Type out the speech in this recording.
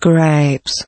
grapes